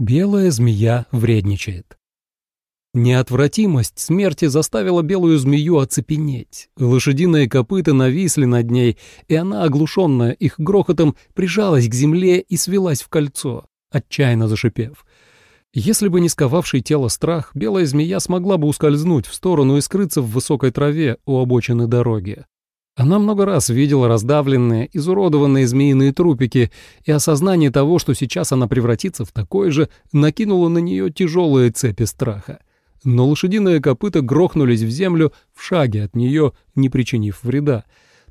Белая змея вредничает. Неотвратимость смерти заставила белую змею оцепенеть. Лошадиные копыта нависли над ней, и она, оглушенная их грохотом, прижалась к земле и свелась в кольцо, отчаянно зашипев. Если бы не сковавший тело страх, белая змея смогла бы ускользнуть в сторону и скрыться в высокой траве у обочины дороги. Она много раз видела раздавленные, изуродованные змеиные трупики, и осознание того, что сейчас она превратится в такой же, накинуло на нее тяжелые цепи страха. Но лошадиные копыта грохнулись в землю в шаге от нее, не причинив вреда,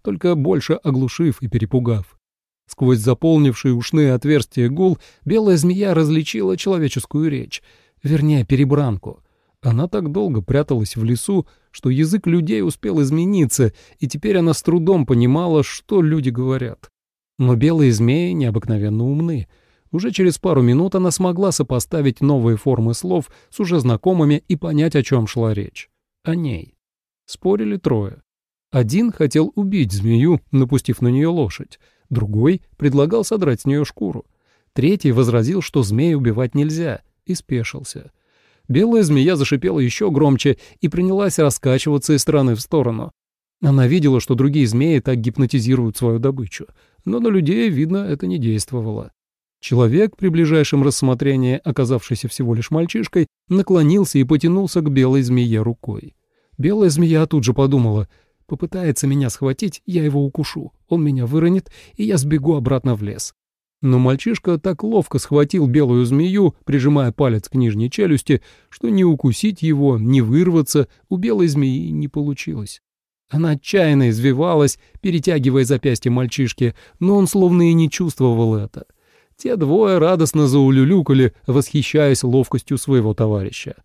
только больше оглушив и перепугав. Сквозь заполнившие ушные отверстия гул белая змея различила человеческую речь, вернее, перебранку — она так долго пряталась в лесу, что язык людей успел измениться, и теперь она с трудом понимала, что люди говорят. Но белые змеи необыкновенно умны. Уже через пару минут она смогла сопоставить новые формы слов с уже знакомыми и понять, о чем шла речь. О ней. Спорили трое. Один хотел убить змею, напустив на нее лошадь. Другой предлагал содрать с нее шкуру. Третий возразил, что змеи убивать нельзя, и спешился. Белая змея зашипела еще громче и принялась раскачиваться из стороны в сторону. Она видела, что другие змеи так гипнотизируют свою добычу, но на людей, видно, это не действовало. Человек, при ближайшем рассмотрении, оказавшийся всего лишь мальчишкой, наклонился и потянулся к белой змее рукой. Белая змея тут же подумала, попытается меня схватить, я его укушу, он меня выронит, и я сбегу обратно в лес. Но мальчишка так ловко схватил белую змею, прижимая палец к нижней челюсти, что ни укусить его, ни вырваться у белой змеи не получилось. Она отчаянно извивалась, перетягивая запястье мальчишки, но он словно и не чувствовал это. Те двое радостно заулюлюкали, восхищаясь ловкостью своего товарища.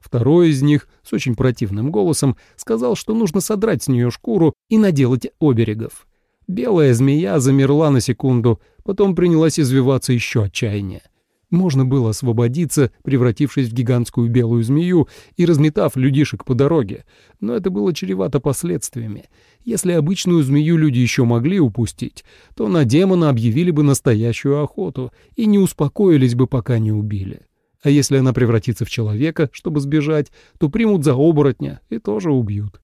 Второй из них, с очень противным голосом, сказал, что нужно содрать с нее шкуру и наделать оберегов. Белая змея замерла на секунду, потом принялась извиваться еще отчаяннее. Можно было освободиться, превратившись в гигантскую белую змею и разметав людишек по дороге, но это было чревато последствиями. Если обычную змею люди еще могли упустить, то на демона объявили бы настоящую охоту и не успокоились бы, пока не убили. А если она превратится в человека, чтобы сбежать, то примут за оборотня и тоже убьют.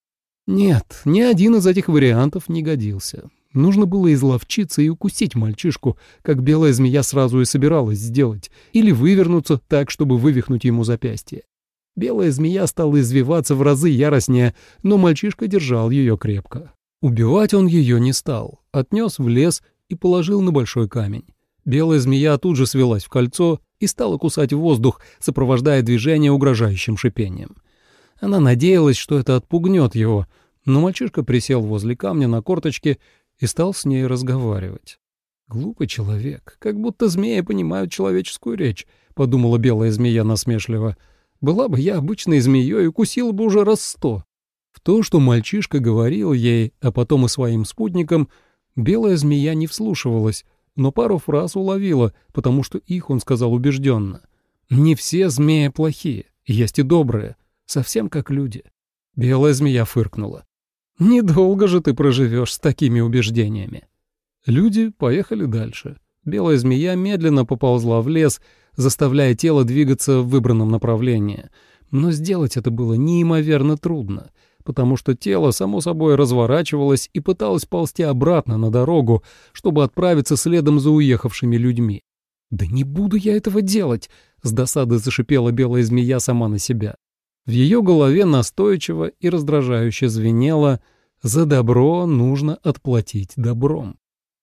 Нет, ни один из этих вариантов не годился. Нужно было изловчиться и укусить мальчишку, как белая змея сразу и собиралась сделать, или вывернуться так, чтобы вывихнуть ему запястье. Белая змея стала извиваться в разы яростнее, но мальчишка держал ее крепко. Убивать он ее не стал, отнес в лес и положил на большой камень. Белая змея тут же свелась в кольцо и стала кусать воздух, сопровождая движение угрожающим шипением. Она надеялась, что это отпугнет его, но мальчишка присел возле камня на корточке и стал с ней разговаривать. «Глупый человек, как будто змеи понимают человеческую речь», — подумала белая змея насмешливо. «Была бы я обычной змеей, укусила бы уже раз сто». В то, что мальчишка говорил ей, а потом и своим спутникам, белая змея не вслушивалась, но пару фраз уловила, потому что их он сказал убежденно. «Не все змеи плохие, есть и добрые, совсем как люди». Белая змея фыркнула. Недолго же ты проживешь с такими убеждениями. Люди поехали дальше. Белая змея медленно поползла в лес, заставляя тело двигаться в выбранном направлении. Но сделать это было неимоверно трудно, потому что тело само собой разворачивалось и пыталось ползти обратно на дорогу, чтобы отправиться следом за уехавшими людьми. «Да не буду я этого делать!» — с досады зашипела белая змея сама на себя. В ее голове настойчиво и раздражающе звенело «За добро нужно отплатить добром».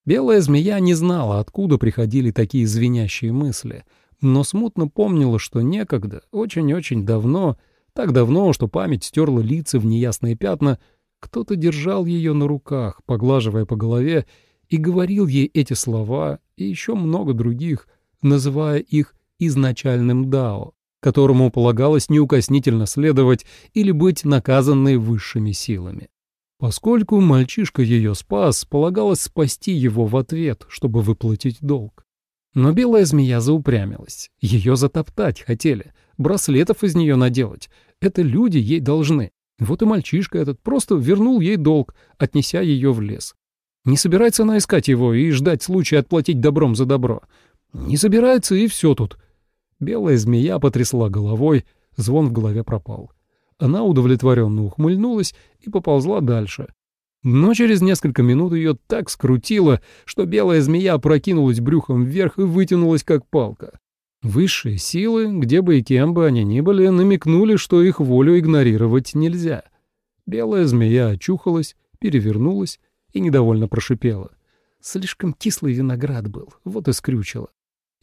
Белая змея не знала, откуда приходили такие звенящие мысли, но смутно помнила, что некогда, очень-очень давно, так давно, что память стерла лица в неясные пятна, кто-то держал ее на руках, поглаживая по голове, и говорил ей эти слова и еще много других, называя их изначальным дао которому полагалось неукоснительно следовать или быть наказанной высшими силами. Поскольку мальчишка ее спас, полагалось спасти его в ответ, чтобы выплатить долг. Но белая змея заупрямилась. Ее затоптать хотели, браслетов из нее наделать. Это люди ей должны. Вот и мальчишка этот просто вернул ей долг, отнеся ее в лес. Не собирается она искать его и ждать случая отплатить добром за добро. Не собирается, и все тут. Белая змея потрясла головой, звон в голове пропал. Она удовлетворенно ухмыльнулась и поползла дальше. Но через несколько минут ее так скрутило, что белая змея прокинулась брюхом вверх и вытянулась как палка. Высшие силы, где бы и кем бы они ни были, намекнули, что их волю игнорировать нельзя. Белая змея очухалась, перевернулась и недовольно прошипела. Слишком кислый виноград был, вот и скрючила.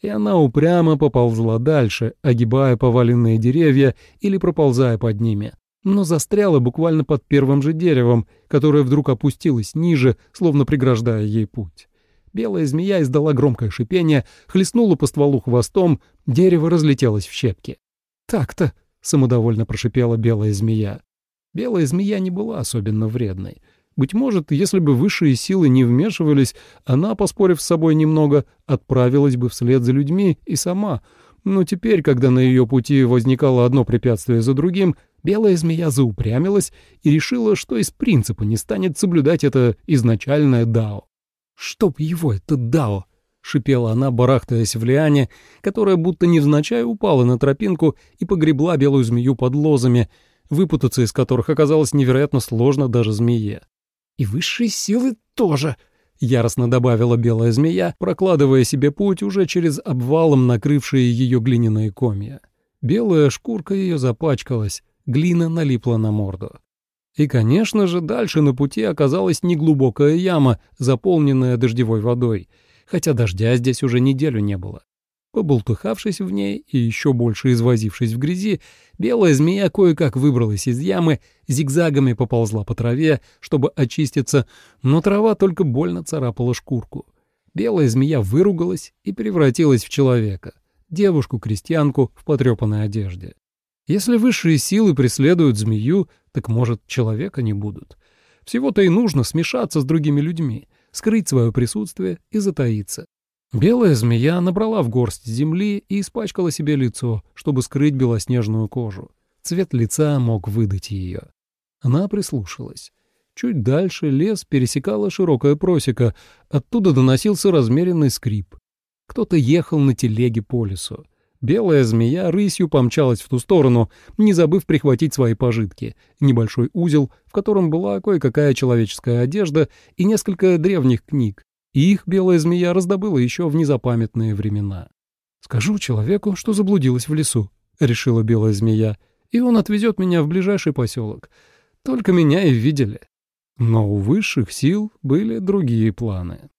И она упрямо поползла дальше, огибая поваленные деревья или проползая под ними, но застряла буквально под первым же деревом, которое вдруг опустилось ниже, словно преграждая ей путь. Белая змея издала громкое шипение, хлестнула по стволу хвостом, дерево разлетелось в щепки. «Так-то», — самодовольно прошипела белая змея. Белая змея не была особенно вредной. Быть может, если бы высшие силы не вмешивались, она, поспорив с собой немного, отправилась бы вслед за людьми и сама. Но теперь, когда на ее пути возникало одно препятствие за другим, белая змея заупрямилась и решила, что из принципа не станет соблюдать это изначальное дао. «Чтоб его, это дао!» — шипела она, барахтаясь в лиане, которая будто невзначай упала на тропинку и погребла белую змею под лозами, выпутаться из которых оказалось невероятно сложно даже змее. «И высшие силы тоже», — яростно добавила белая змея, прокладывая себе путь уже через обвалом накрывшие ее глиняные комья. Белая шкурка ее запачкалась, глина налипла на морду. И, конечно же, дальше на пути оказалась неглубокая яма, заполненная дождевой водой, хотя дождя здесь уже неделю не было. Побултыхавшись в ней и еще больше извозившись в грязи, белая змея кое-как выбралась из ямы, зигзагами поползла по траве, чтобы очиститься, но трава только больно царапала шкурку. Белая змея выругалась и превратилась в человека, девушку-крестьянку в потрепанной одежде. Если высшие силы преследуют змею, так, может, человека не будут. Всего-то и нужно смешаться с другими людьми, скрыть свое присутствие и затаиться. Белая змея набрала в горсть земли и испачкала себе лицо, чтобы скрыть белоснежную кожу. Цвет лица мог выдать ее. Она прислушалась. Чуть дальше лес пересекала широкая просека, оттуда доносился размеренный скрип. Кто-то ехал на телеге по лесу. Белая змея рысью помчалась в ту сторону, не забыв прихватить свои пожитки. Небольшой узел, в котором была кое-какая человеческая одежда и несколько древних книг, и их белая змея раздобыла еще в незапамятные времена. «Скажу человеку, что заблудилась в лесу», — решила белая змея, «и он отвезет меня в ближайший поселок. Только меня и видели». Но у высших сил были другие планы.